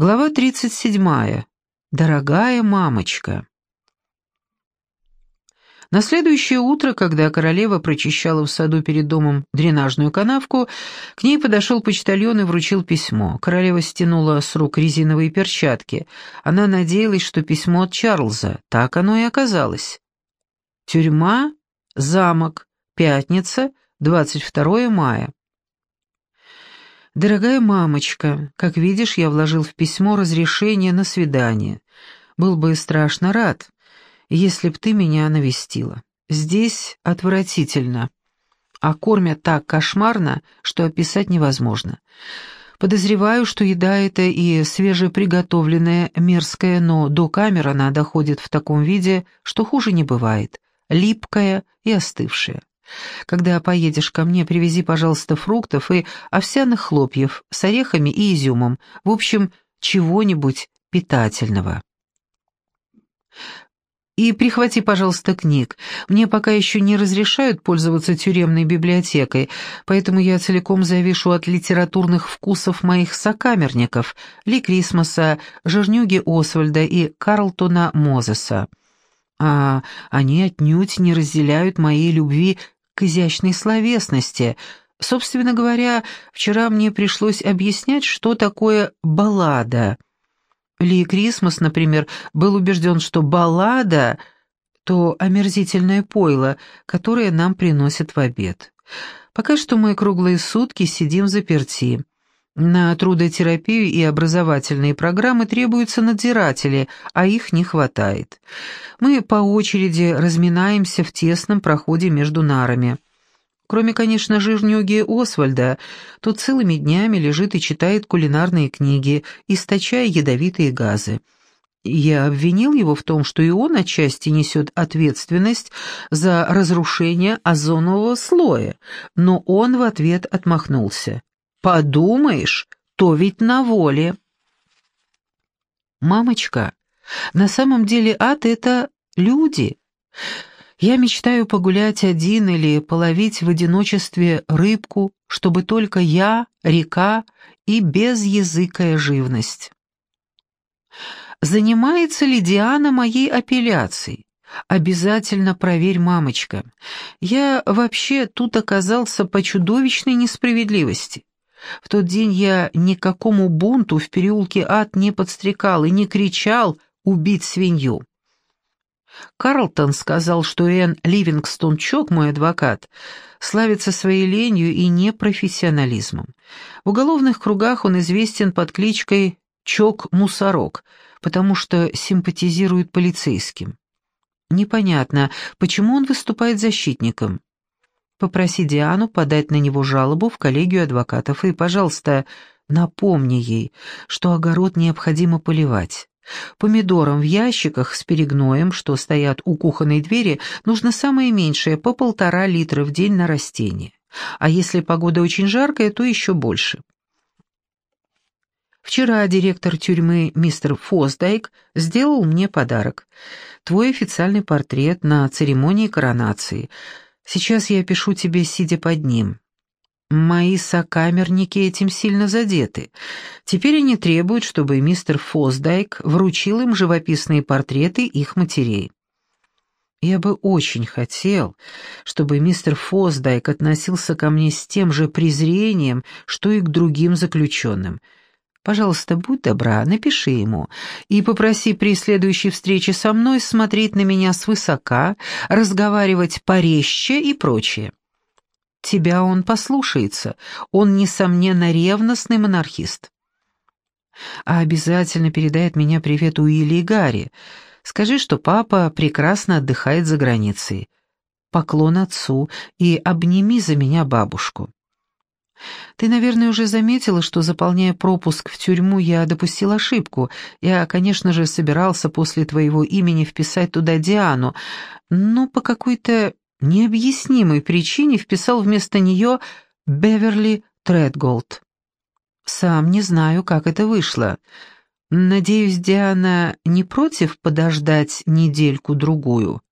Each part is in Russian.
Глава 37. Дорогая мамочка. На следующее утро, когда королева прочищала в саду перед домом дренажную канавку, к ней подошел почтальон и вручил письмо. Королева стянула с рук резиновые перчатки. Она надеялась, что письмо от Чарльза. Так оно и оказалось. Тюрьма, замок, пятница, 22 мая. «Дорогая мамочка, как видишь, я вложил в письмо разрешение на свидание. Был бы страшно рад, если б ты меня навестила. Здесь отвратительно, а кормят так кошмарно, что описать невозможно. Подозреваю, что еда эта и свежеприготовленная, мерзкая, но до камер она доходит в таком виде, что хуже не бывает, липкая и остывшая. Когда поедешь ко мне, привези, пожалуйста, фруктов и овсяных хлопьев с орехами и изюмом. В общем, чего-нибудь питательного. И прихвати, пожалуйста, книг. Мне пока еще не разрешают пользоваться тюремной библиотекой, поэтому я целиком завишу от литературных вкусов моих сокамерников Ли Крисмоса, Жирнюги Освальда и Карлтона Мозеса. А они отнюдь не разделяют моей любви к изящной словесности. Собственно говоря, вчера мне пришлось объяснять, что такое баллада. Ли Крисмас, например, был убежден, что баллада — то омерзительное пойло, которое нам приносят в обед. Пока что мы круглые сутки сидим заперти. На трудотерапию и образовательные программы требуются надзиратели, а их не хватает. Мы по очереди разминаемся в тесном проходе между нарами. Кроме, конечно, жирнюги Освальда, тот целыми днями лежит и читает кулинарные книги, источая ядовитые газы. Я обвинил его в том, что и он отчасти несет ответственность за разрушение озонового слоя, но он в ответ отмахнулся. Подумаешь, то ведь на воле. Мамочка, на самом деле ад — это люди. Я мечтаю погулять один или половить в одиночестве рыбку, чтобы только я, река и безязыкая живность. Занимается ли Диана моей апелляцией? Обязательно проверь, мамочка. Я вообще тут оказался по чудовищной несправедливости. В тот день я никакому бунту в переулке ад не подстрекал и не кричал «убить свинью». Карлтон сказал, что Энн Ливингстон Чок, мой адвокат, славится своей ленью и непрофессионализмом. В уголовных кругах он известен под кличкой Чок-Мусорок, потому что симпатизирует полицейским. Непонятно, почему он выступает защитником. Попроси Диану подать на него жалобу в коллегию адвокатов и, пожалуйста, напомни ей, что огород необходимо поливать. Помидорам в ящиках с перегноем, что стоят у кухонной двери, нужно самое меньшее по полтора литра в день на растение. А если погода очень жаркая, то еще больше. Вчера директор тюрьмы мистер Фосдайк сделал мне подарок. Твой официальный портрет на церемонии коронации — Сейчас я пишу тебе, сидя под ним. Мои сокамерники этим сильно задеты. Теперь они требуют, чтобы мистер Фосдайк вручил им живописные портреты их матерей. Я бы очень хотел, чтобы мистер Фосдайк относился ко мне с тем же презрением, что и к другим заключенным — Пожалуйста, будь добра, напиши ему и попроси при следующей встрече со мной смотреть на меня свысока, разговаривать порезче и прочее. Тебя он послушается, он, несомненно, ревностный монархист. А обязательно передает меня привет Уилли и Гарри. Скажи, что папа прекрасно отдыхает за границей. Поклон отцу и обними за меня бабушку. Ты, наверное, уже заметила, что, заполняя пропуск в тюрьму, я допустил ошибку. Я, конечно же, собирался после твоего имени вписать туда Диану, но по какой-то необъяснимой причине вписал вместо нее Беверли Тредголд. Сам не знаю, как это вышло. Надеюсь, Диана не против подождать недельку-другую.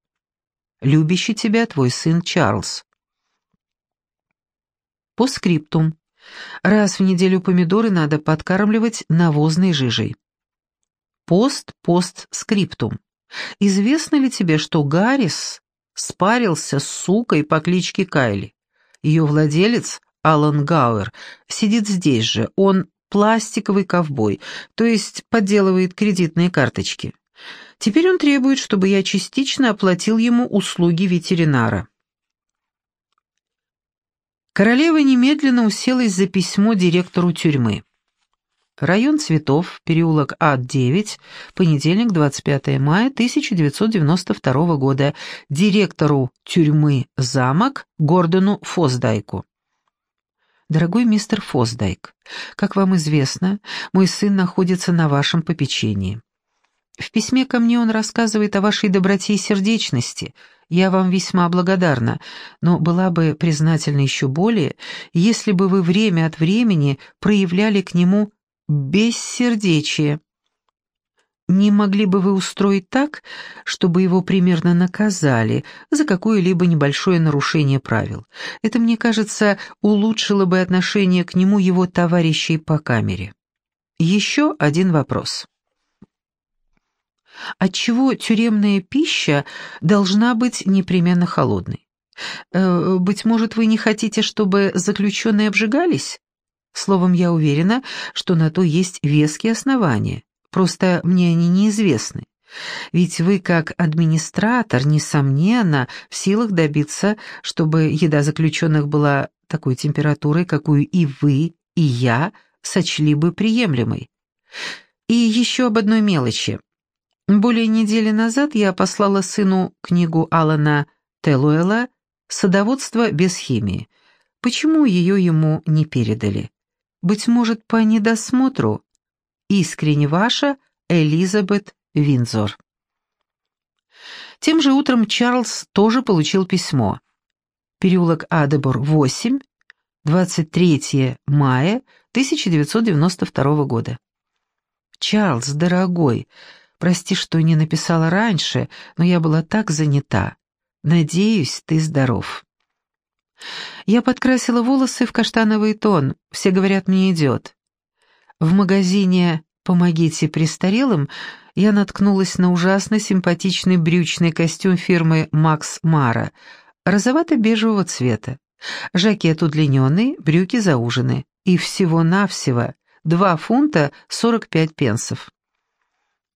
Любящий тебя твой сын Чарльз. По скриптум. Раз в неделю помидоры надо подкармливать навозной жижей. Пост, пост, скриптум. Известно ли тебе, что Гаррис спарился с сукой по кличке Кайли? Ее владелец, Алан Гауэр, сидит здесь же. Он пластиковый ковбой, то есть подделывает кредитные карточки. Теперь он требует, чтобы я частично оплатил ему услуги ветеринара. Королева немедленно уселась за письмо директору тюрьмы. Район Цветов, переулок А9, понедельник, 25 мая 1992 года, директору тюрьмы «Замок» Гордону Фосдайку. Дорогой мистер Фосдайк, как вам известно, мой сын находится на вашем попечении. В письме ко мне он рассказывает о вашей доброте и сердечности. Я вам весьма благодарна, но была бы признательна еще более, если бы вы время от времени проявляли к нему бессердечие. Не могли бы вы устроить так, чтобы его примерно наказали за какое-либо небольшое нарушение правил? Это, мне кажется, улучшило бы отношение к нему его товарищей по камере. Еще один вопрос. Отчего тюремная пища должна быть непременно холодной? Э, быть может, вы не хотите, чтобы заключенные обжигались? Словом, я уверена, что на то есть веские основания. Просто мне они неизвестны. Ведь вы, как администратор, несомненно, в силах добиться, чтобы еда заключенных была такой температурой, какую и вы, и я сочли бы приемлемой. И еще об одной мелочи. Более недели назад я послала сыну книгу Алана Телуэла «Садоводство без химии». Почему ее ему не передали? Быть может, по недосмотру? Искренне ваша Элизабет Винзор. Тем же утром Чарльз тоже получил письмо. Переулок Адебор, 8, 23 мая 1992 года. «Чарльз, дорогой, Прости, что не написала раньше, но я была так занята. Надеюсь, ты здоров. Я подкрасила волосы в каштановый тон. Все говорят, мне идет. В магазине «Помогите престарелым» я наткнулась на ужасно симпатичный брючный костюм фирмы «Макс Мара», розовато-бежевого цвета. Жакет удлиненный, брюки заужены. И всего-навсего 2 фунта 45 пенсов.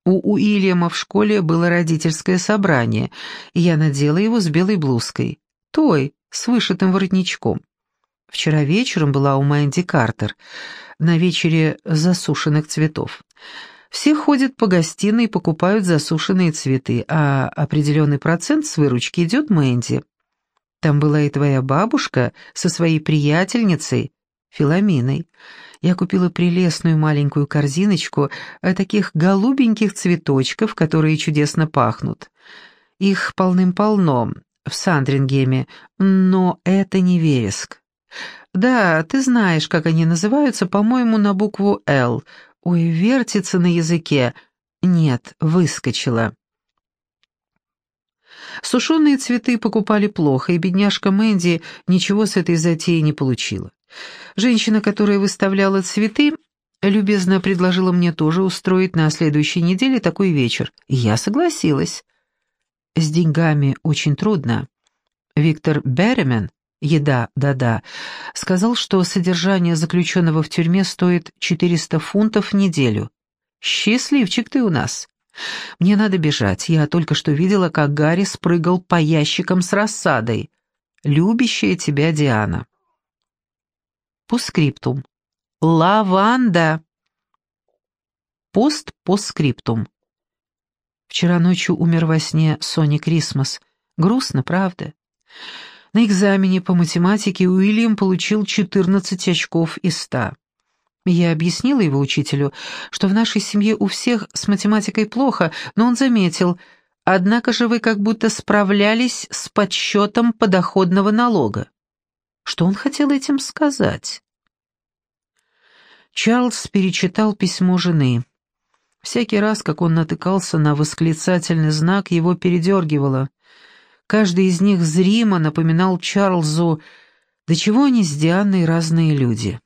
У Уильяма в школе было родительское собрание, и я надела его с белой блузкой, той, с вышитым воротничком. Вчера вечером была у Мэнди Картер на вечере засушенных цветов. Все ходят по гостиной и покупают засушенные цветы, а определенный процент с выручки идет Мэнди. Там была и твоя бабушка со своей приятельницей, Филоминой. Я купила прелестную маленькую корзиночку таких голубеньких цветочков, которые чудесно пахнут. Их полным-полно в Сандрингеме, но это не вереск. Да, ты знаешь, как они называются, по-моему, на букву «Л». Ой, вертится на языке. Нет, выскочила. Сушеные цветы покупали плохо, и бедняжка Мэнди ничего с этой затеей не получила. Женщина, которая выставляла цветы, любезно предложила мне тоже устроить на следующей неделе такой вечер, и я согласилась. С деньгами очень трудно. Виктор Беремен, еда, да-да, сказал, что содержание заключенного в тюрьме стоит 400 фунтов в неделю. Счастливчик ты у нас. Мне надо бежать, я только что видела, как Гарри спрыгал по ящикам с рассадой. Любящая тебя Диана. Постскриптум. Лаванда. Пост постскриптум. Вчера ночью умер во сне Сони Крисмас. Грустно, правда? На экзамене по математике Уильям получил 14 очков из 100. Я объяснила его учителю, что в нашей семье у всех с математикой плохо, но он заметил, однако же вы как будто справлялись с подсчетом подоходного налога. Что он хотел этим сказать? Чарльз перечитал письмо жены. Всякий раз, как он натыкался на восклицательный знак, его передергивало. Каждый из них зримо напоминал Чарльзу, до чего они с Дианой разные люди.